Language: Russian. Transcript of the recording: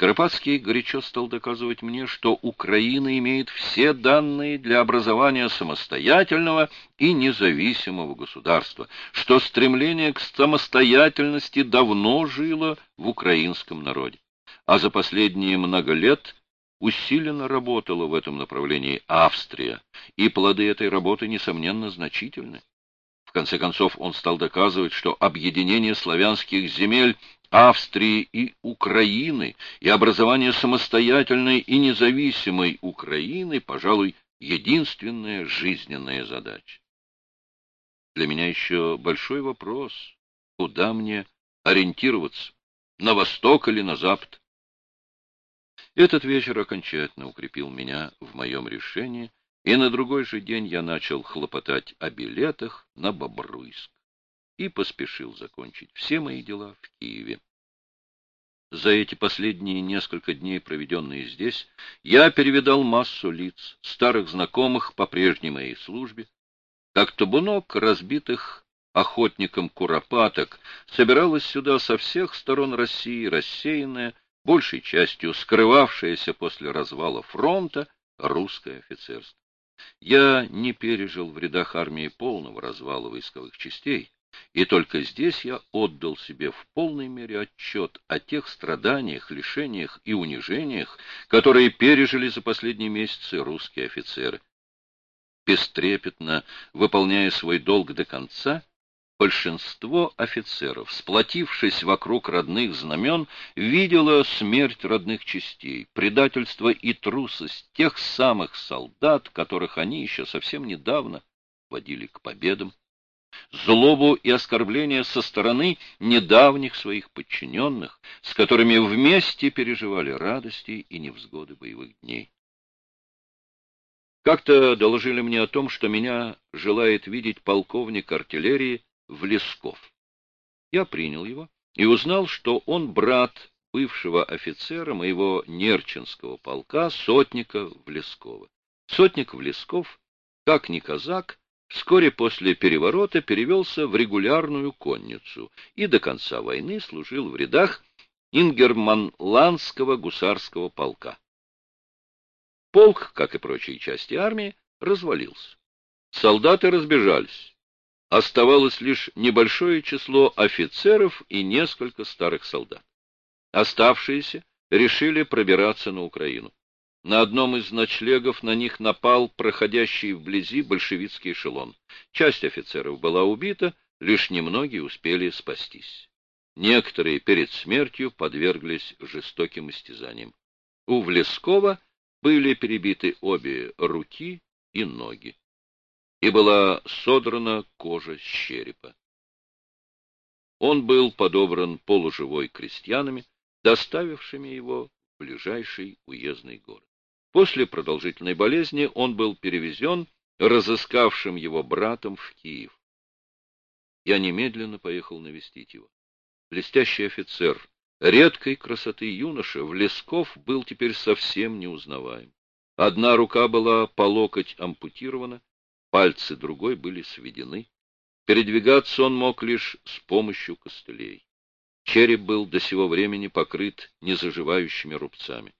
Скоропадский горячо стал доказывать мне, что Украина имеет все данные для образования самостоятельного и независимого государства, что стремление к самостоятельности давно жило в украинском народе, а за последние много лет усиленно работала в этом направлении Австрия, и плоды этой работы, несомненно, значительны. В конце концов, он стал доказывать, что объединение славянских земель Австрии и Украины и образование самостоятельной и независимой Украины, пожалуй, единственная жизненная задача. Для меня еще большой вопрос, куда мне ориентироваться, на восток или на запад. Этот вечер окончательно укрепил меня в моем решении, и на другой же день я начал хлопотать о билетах на Бобруйск и поспешил закончить все мои дела в Киеве. За эти последние несколько дней, проведенные здесь, я перевидал массу лиц, старых знакомых по прежней моей службе, как табунок разбитых охотником куропаток собиралась сюда со всех сторон России, рассеянная, большей частью скрывавшееся после развала фронта, русское офицерство. Я не пережил в рядах армии полного развала войсковых частей, и только здесь я отдал себе в полной мере отчет о тех страданиях, лишениях и унижениях, которые пережили за последние месяцы русские офицеры. Бестрепетно выполняя свой долг до конца, большинство офицеров, сплотившись вокруг родных знамен, видело смерть родных частей, предательство и трусость тех самых солдат, которых они еще совсем недавно водили к победам злобу и оскорбления со стороны недавних своих подчиненных, с которыми вместе переживали радости и невзгоды боевых дней. Как-то доложили мне о том, что меня желает видеть полковник артиллерии Влесков. Я принял его и узнал, что он брат бывшего офицера моего Нерчинского полка, сотника Влескова. Сотник Влесков, как ни казак, Вскоре после переворота перевелся в регулярную конницу и до конца войны служил в рядах Ингерманландского гусарского полка. Полк, как и прочие части армии, развалился. Солдаты разбежались. Оставалось лишь небольшое число офицеров и несколько старых солдат. Оставшиеся решили пробираться на Украину. На одном из ночлегов на них напал проходящий вблизи большевистский эшелон. Часть офицеров была убита, лишь немногие успели спастись. Некоторые перед смертью подверглись жестоким истязаниям. У Влескова были перебиты обе руки и ноги, и была содрана кожа с черепа. Он был подобран полуживой крестьянами, доставившими его в ближайший уездный город. После продолжительной болезни он был перевезен разыскавшим его братом в Киев. Я немедленно поехал навестить его. Блестящий офицер, редкой красоты юноша, Влесков был теперь совсем неузнаваем. Одна рука была по локоть ампутирована, пальцы другой были сведены. Передвигаться он мог лишь с помощью костылей. Череп был до сего времени покрыт незаживающими рубцами.